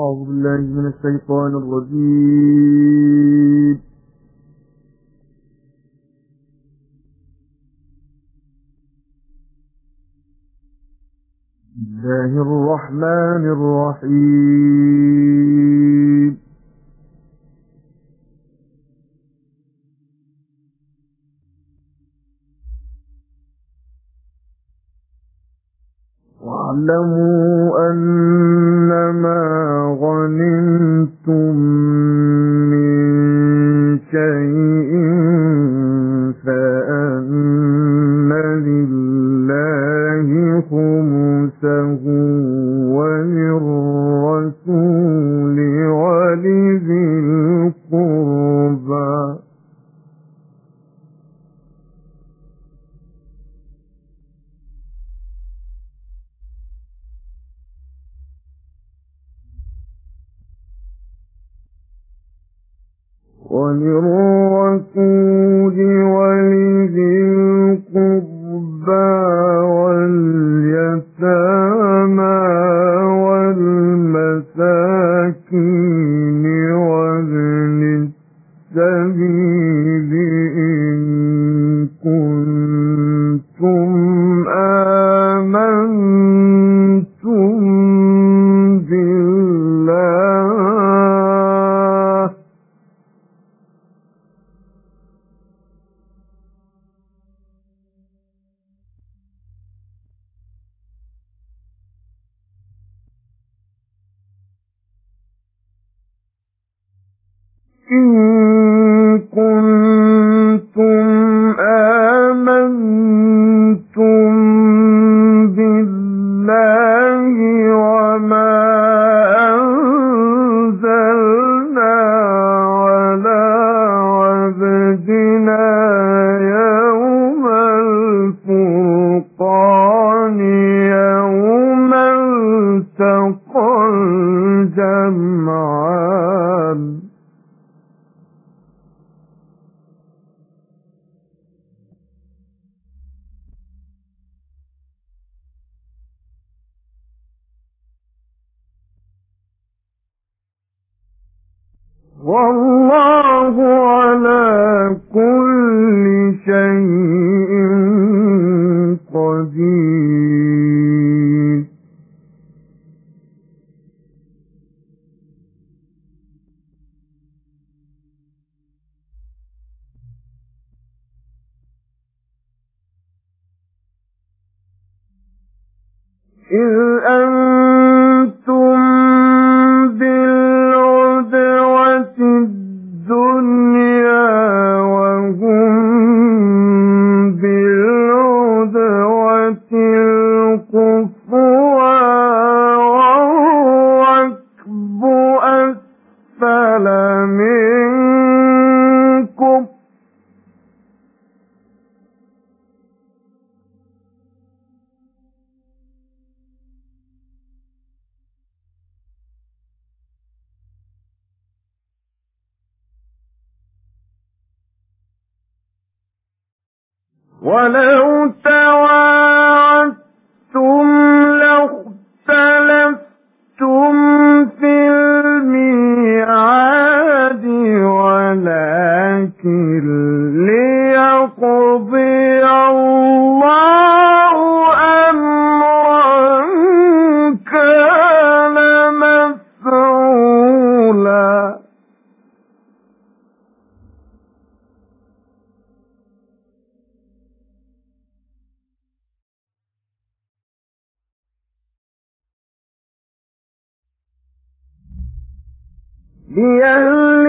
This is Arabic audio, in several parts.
أعوذ بالله من الشيطان الرجيم. الله الرحمن الرحيم. واعلموا أن tanto وللرسول ولذي القربى ولو ترى 你呀如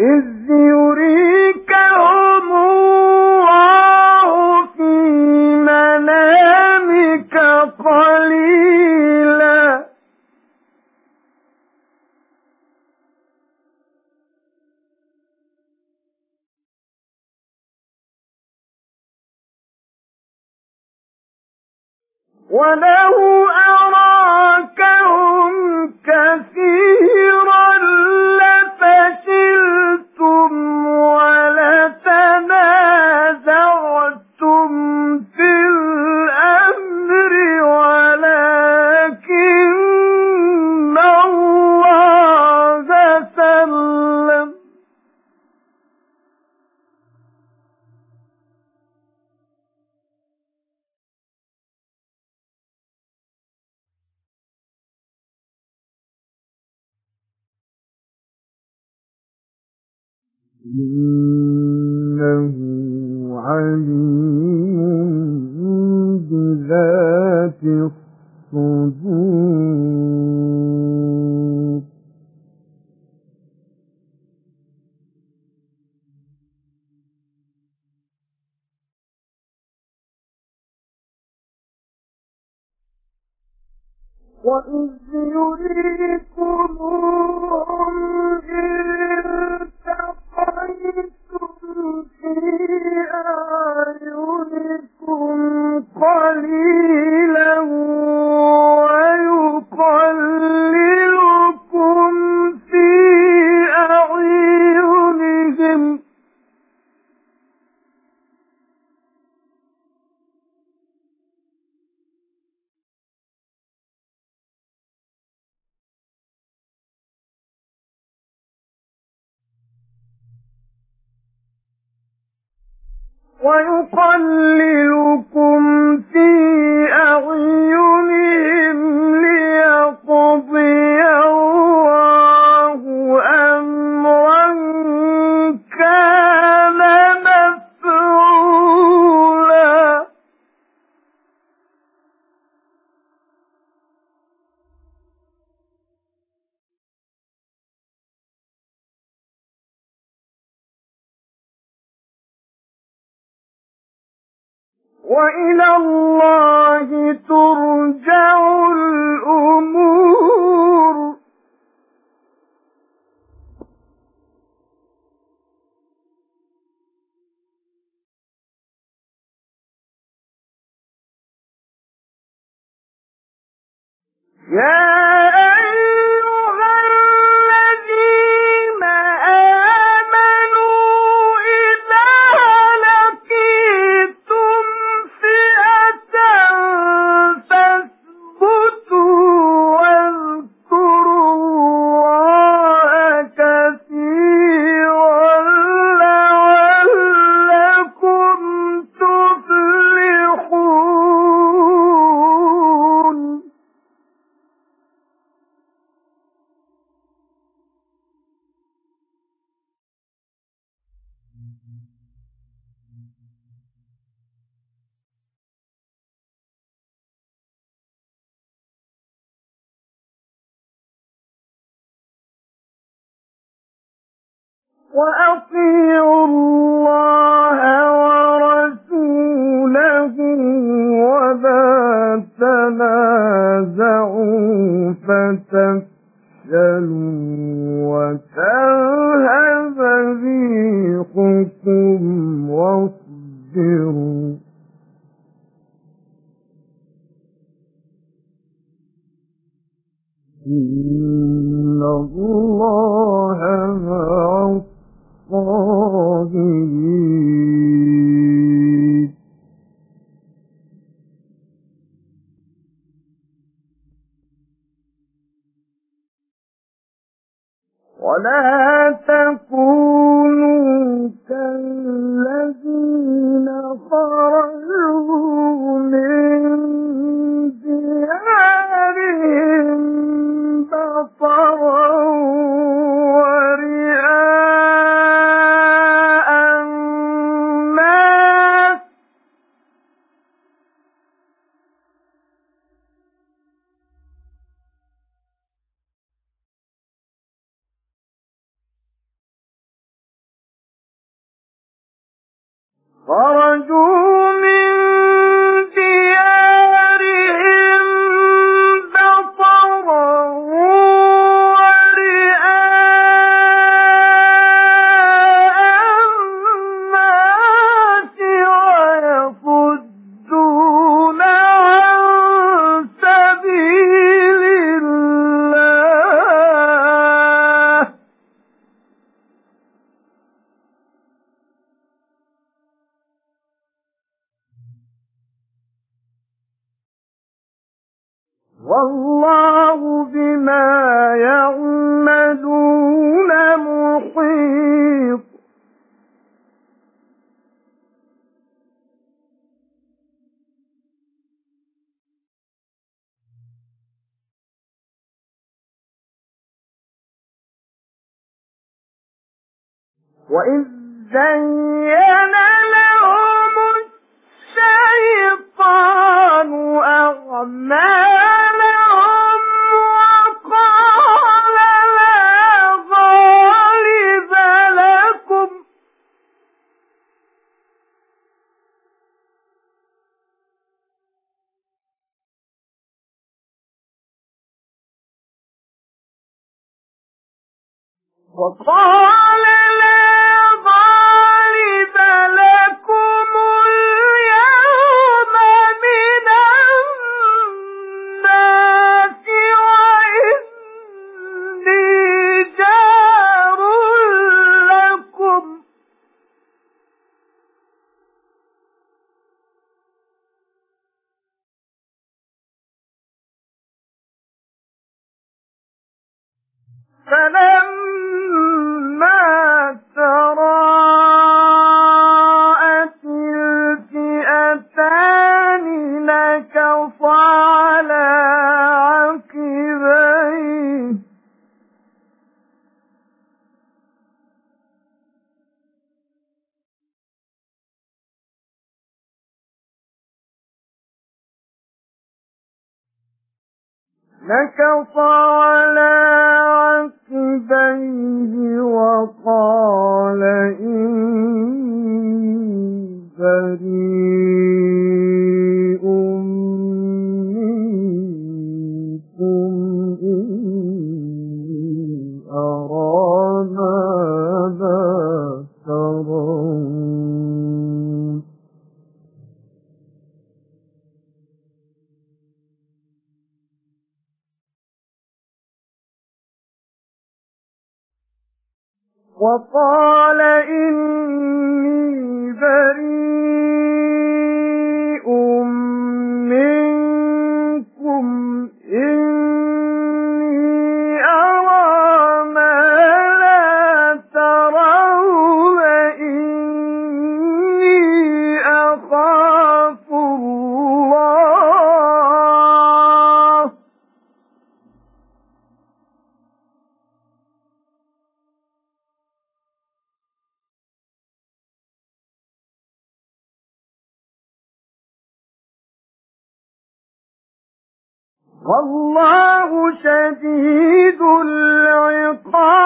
إذ يريكهم الله في منامك قليلا. ولو you ويقللكم وإلى الله ترجع الأمور. يا وأطيعوا الله ورسوله ولا تنازعوا وتذهب ريحكم واصبروا. إن الله خرجوا وإذ زين لهم الشيطان أعمالهم وقال لا غالب لكم وقال لكفى upon والله شديد العقاب.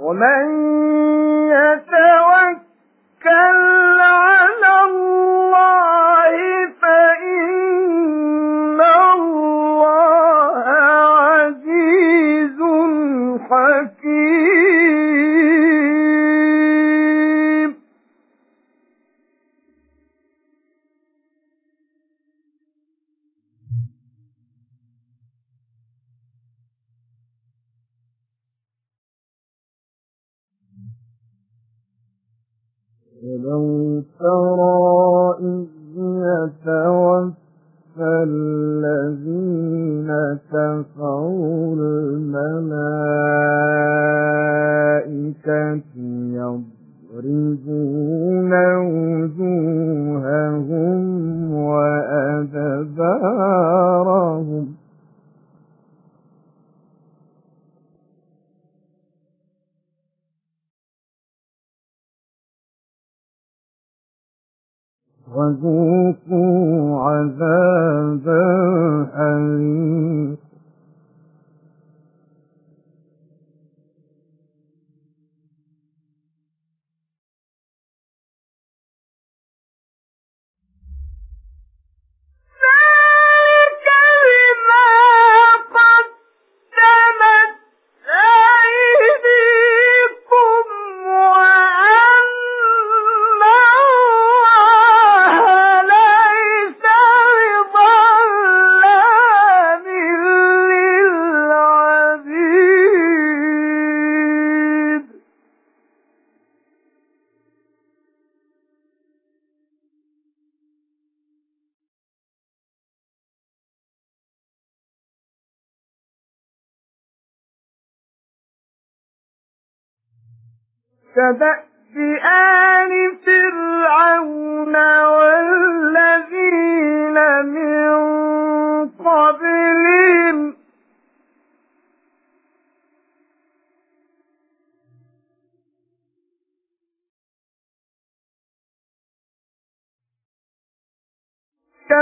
ومن So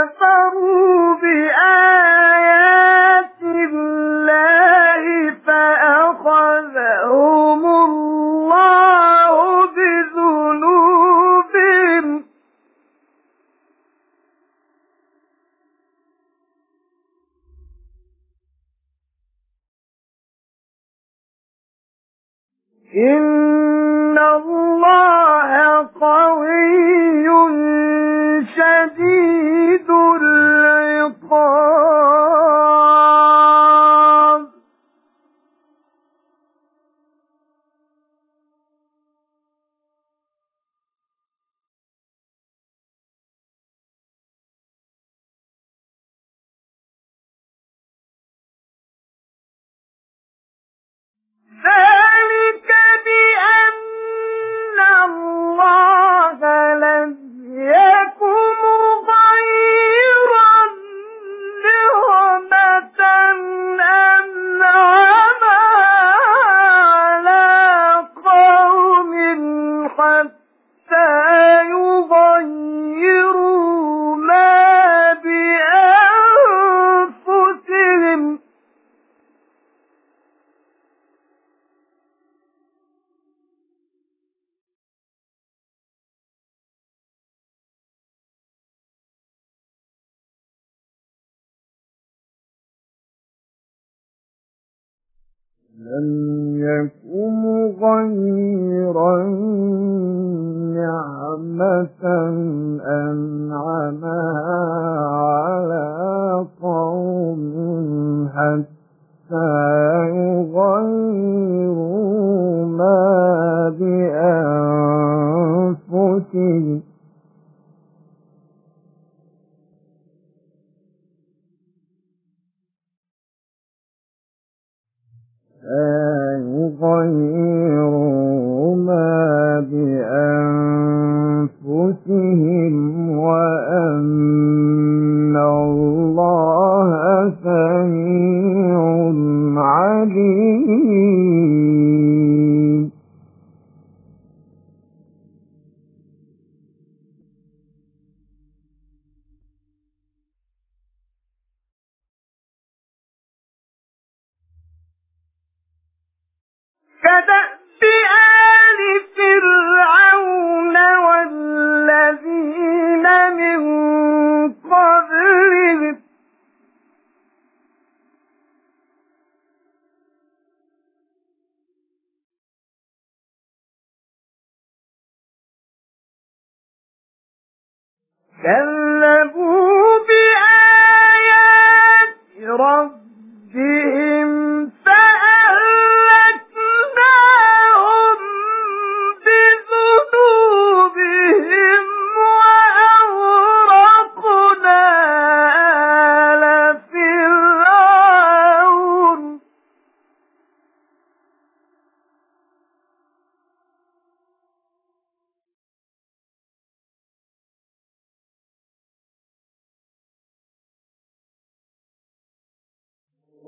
كفروا بآيات الله فأخذهم الله بذنوبهم. إن يكن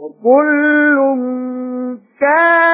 وكل كانوا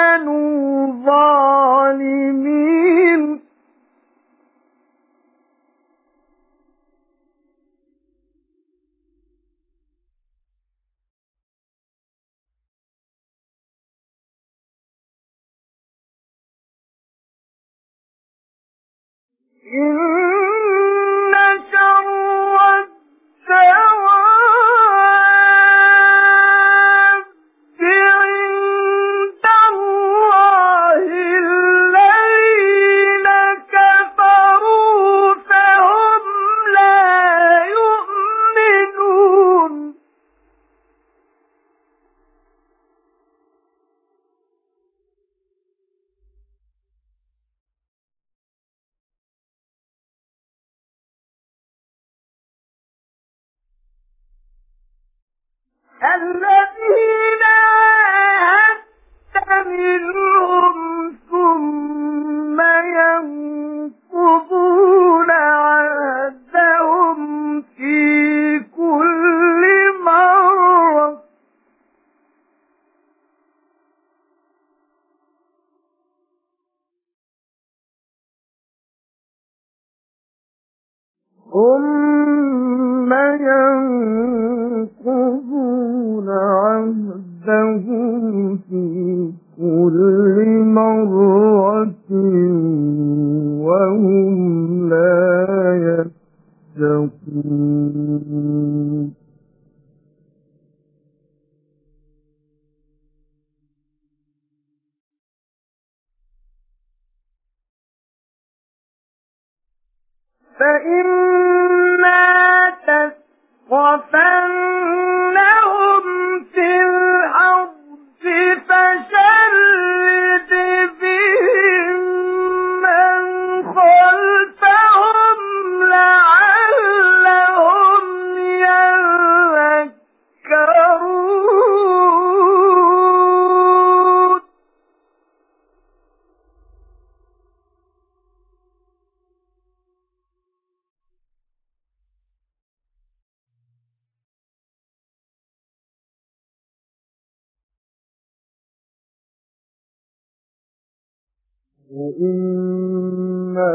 وإما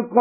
صدق